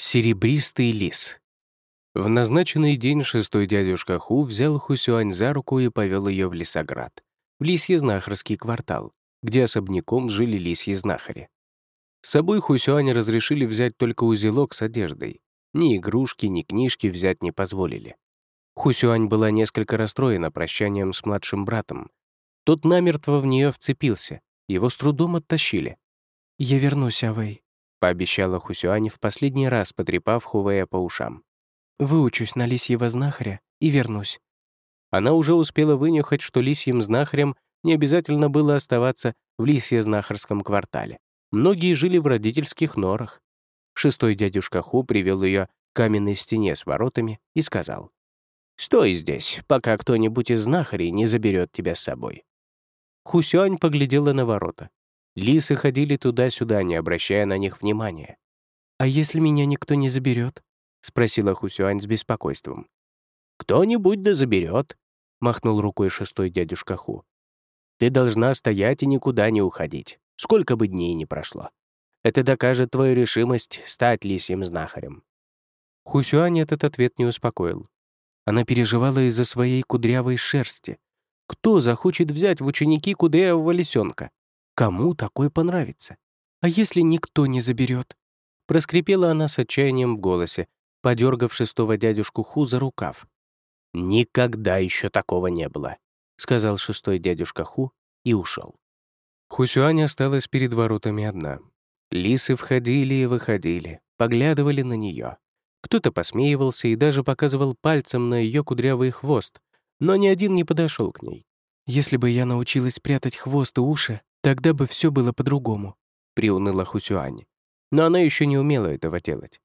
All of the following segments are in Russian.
Серебристый лис. В назначенный день шестой дядюшка Ху взял Хусюань за руку и повел ее в лесоград, в лисье-знахарский квартал, где особняком жили лисьи-знахари. С собой Хусюань разрешили взять только узелок с одеждой. Ни игрушки, ни книжки взять не позволили. Хусюань была несколько расстроена прощанием с младшим братом. Тот намертво в нее вцепился, его с трудом оттащили. «Я вернусь, Авэй», — пообещала Хусюань в последний раз, потрепав Хувея по ушам. «Выучусь на лисьего знахаря и вернусь». Она уже успела вынюхать, что лисьим знахарем не обязательно было оставаться в лисье-знахарском квартале. Многие жили в родительских норах. Шестой дядюшка Ху привел ее к каменной стене с воротами и сказал, «Стой здесь, пока кто-нибудь из знахарей не заберет тебя с собой». Хусюань поглядела на ворота. Лисы ходили туда-сюда, не обращая на них внимания. «А если меня никто не заберет? спросила Хусюань с беспокойством. «Кто-нибудь да заберет», — махнул рукой шестой дядюшка Ху. «Ты должна стоять и никуда не уходить, сколько бы дней ни прошло. Это докажет твою решимость стать лисьим знахарем». Хусюань этот ответ не успокоил. Она переживала из-за своей кудрявой шерсти. Кто захочет взять в ученики кудрявого лисенка? Кому такой понравится? А если никто не заберет? Проскрипела она с отчаянием в голосе, подергав шестого дядюшку Ху за рукав. «Никогда еще такого не было», — сказал шестой дядюшка Ху и ушел. Хусюань осталась перед воротами одна. Лисы входили и выходили, поглядывали на нее. Кто-то посмеивался и даже показывал пальцем на ее кудрявый хвост, но ни один не подошел к ней. «Если бы я научилась прятать хвост и уши, Тогда бы все было по-другому», — приуныла Хусюань. Но она еще не умела этого делать.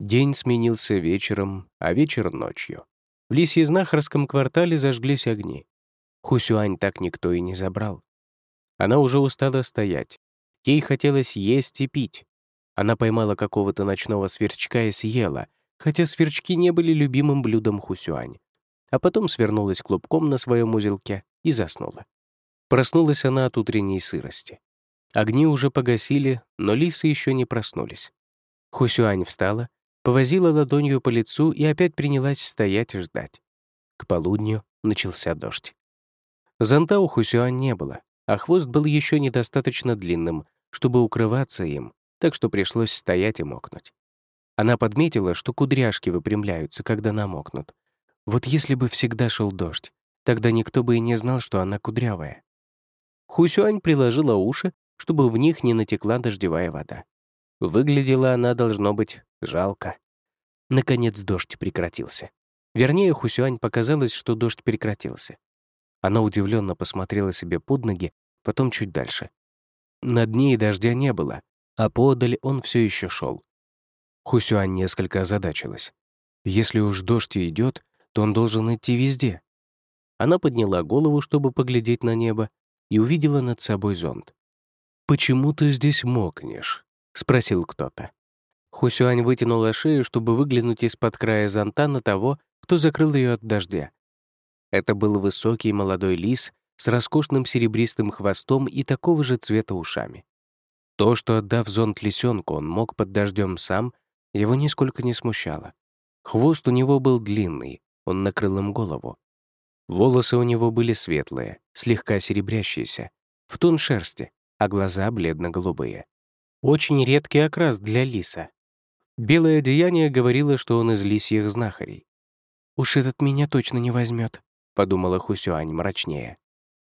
День сменился вечером, а вечер — ночью. В лисьезнахарском квартале зажглись огни. Хусюань так никто и не забрал. Она уже устала стоять. Ей хотелось есть и пить. Она поймала какого-то ночного сверчка и съела, хотя сверчки не были любимым блюдом Хусюань. А потом свернулась клубком на своем узелке и заснула. Проснулась она от утренней сырости. Огни уже погасили, но лисы еще не проснулись. Хусюань встала, повозила ладонью по лицу и опять принялась стоять и ждать. К полудню начался дождь. Зонта у Хусюань не было, а хвост был еще недостаточно длинным, чтобы укрываться им, так что пришлось стоять и мокнуть. Она подметила, что кудряшки выпрямляются, когда намокнут. Вот если бы всегда шел дождь, тогда никто бы и не знал, что она кудрявая. Хусюань приложила уши, чтобы в них не натекла дождевая вода. Выглядела она, должно быть, жалко. Наконец дождь прекратился. Вернее, Хусюань показалось, что дождь прекратился. Она удивленно посмотрела себе под ноги, потом чуть дальше. Над ней дождя не было, а подаль он все еще шел. Хусюань несколько озадачилась. Если уж дождь идет, то он должен идти везде. Она подняла голову, чтобы поглядеть на небо, и увидела над собой зонт. «Почему ты здесь мокнешь?» — спросил кто-то. Хусюань вытянула шею, чтобы выглянуть из-под края зонта на того, кто закрыл ее от дождя. Это был высокий молодой лис с роскошным серебристым хвостом и такого же цвета ушами. То, что, отдав зонт лисенку, он мог под дождем сам, его нисколько не смущало. Хвост у него был длинный, он накрыл им голову. Волосы у него были светлые, слегка серебрящиеся, в тон шерсти, а глаза бледно-голубые. Очень редкий окрас для лиса. Белое одеяние говорило, что он из лисьих знахарей. «Уж этот меня точно не возьмет, подумала Хусюань мрачнее.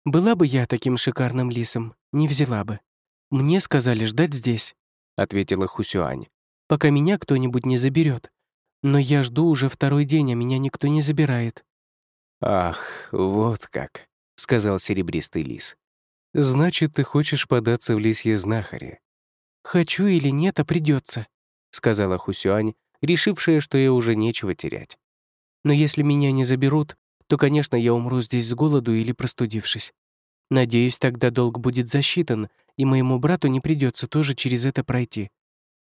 «Была бы я таким шикарным лисом, не взяла бы. Мне сказали ждать здесь», — ответила Хусюань, «пока меня кто-нибудь не заберет. Но я жду уже второй день, а меня никто не забирает. «Ах, вот как», — сказал серебристый лис. «Значит, ты хочешь податься в лисье знахари?» «Хочу или нет, а придется, сказала Хусюань, решившая, что ей уже нечего терять. «Но если меня не заберут, то, конечно, я умру здесь с голоду или простудившись. Надеюсь, тогда долг будет засчитан, и моему брату не придется тоже через это пройти.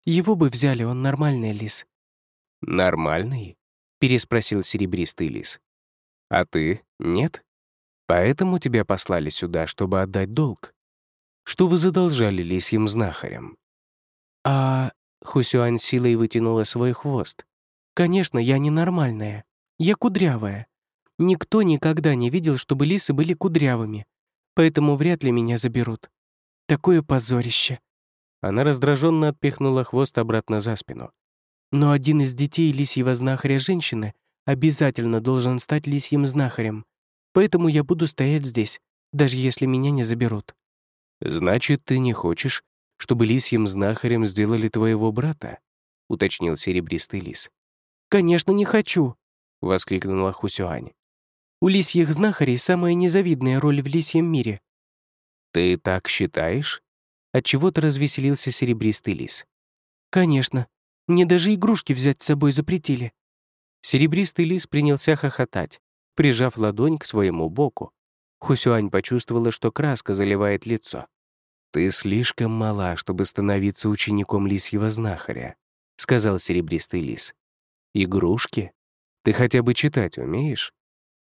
Его бы взяли, он нормальный лис». «Нормальный?» — переспросил серебристый лис. А ты — нет? Поэтому тебя послали сюда, чтобы отдать долг. Что вы задолжали лисьим знахарям? А Хусюань силой вытянула свой хвост. «Конечно, я ненормальная. Я кудрявая. Никто никогда не видел, чтобы лисы были кудрявыми, поэтому вряд ли меня заберут. Такое позорище». Она раздраженно отпихнула хвост обратно за спину. «Но один из детей лисьего знахаря женщины обязательно должен стать лисьим знахарем, поэтому я буду стоять здесь, даже если меня не заберут». «Значит, ты не хочешь, чтобы лисьим знахарем сделали твоего брата?» — уточнил серебристый лис. «Конечно, не хочу!» — воскликнула Хусюань. «У лисьих знахарей самая незавидная роль в лисьем мире». «Ты так считаешь?» Отчего-то развеселился серебристый лис. «Конечно. Мне даже игрушки взять с собой запретили». Серебристый лис принялся хохотать, прижав ладонь к своему боку. Хусюань почувствовала, что краска заливает лицо. «Ты слишком мала, чтобы становиться учеником лисьего знахаря», — сказал серебристый лис. «Игрушки? Ты хотя бы читать умеешь?»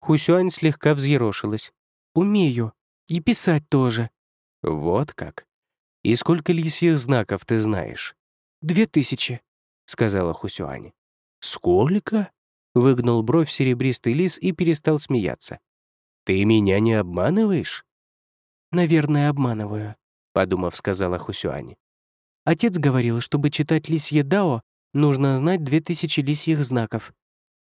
Хусюань слегка взъерошилась. «Умею. И писать тоже». «Вот как. И сколько лисьих знаков ты знаешь?» «Две тысячи», — сказала Хусюань. «Сколько?» — выгнул бровь серебристый лис и перестал смеяться. «Ты меня не обманываешь?» «Наверное, обманываю», — подумав, сказала Хусюань. «Отец говорил, чтобы читать лисье Дао, Нужно знать две тысячи лисьих знаков».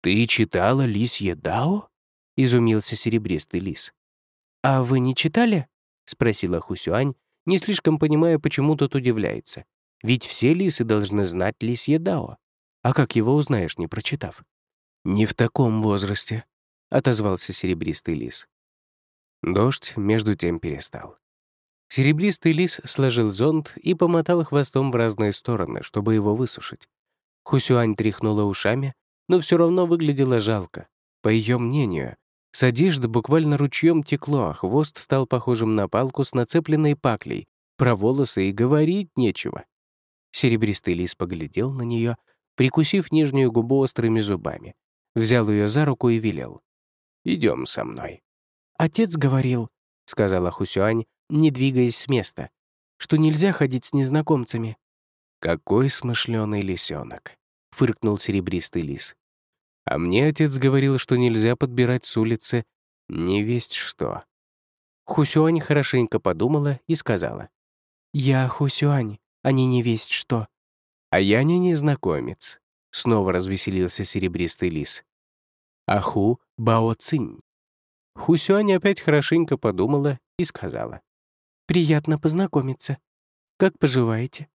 «Ты читала лисье Дао?» — изумился серебристый лис. «А вы не читали?» — спросила Хусюань, не слишком понимая, почему тот удивляется. Ведь все лисы должны знать лисье Дао. А как его узнаешь, не прочитав? «Не в таком возрасте», — отозвался серебристый лис. Дождь между тем перестал. Серебристый лис сложил зонт и помотал хвостом в разные стороны, чтобы его высушить. Хусюань тряхнула ушами, но все равно выглядела жалко. По ее мнению, с одежды буквально ручьем текло, а хвост стал похожим на палку с нацепленной паклей. Про волосы и говорить нечего. Серебристый лис поглядел на нее, прикусив нижнюю губу острыми зубами. Взял ее за руку и велел. «Идем со мной». «Отец говорил», — сказала Хусюань, не двигаясь с места, «что нельзя ходить с незнакомцами». «Какой смышленый лисенок!» — фыркнул серебристый лис. «А мне отец говорил, что нельзя подбирать с улицы не весть что». Хусюань хорошенько подумала и сказала. «Я Хусюань, а не не что». «А я не незнакомец», — снова развеселился серебристый лис. «Аху Бао Цинь». Хусюань опять хорошенько подумала и сказала. «Приятно познакомиться. Как поживаете?»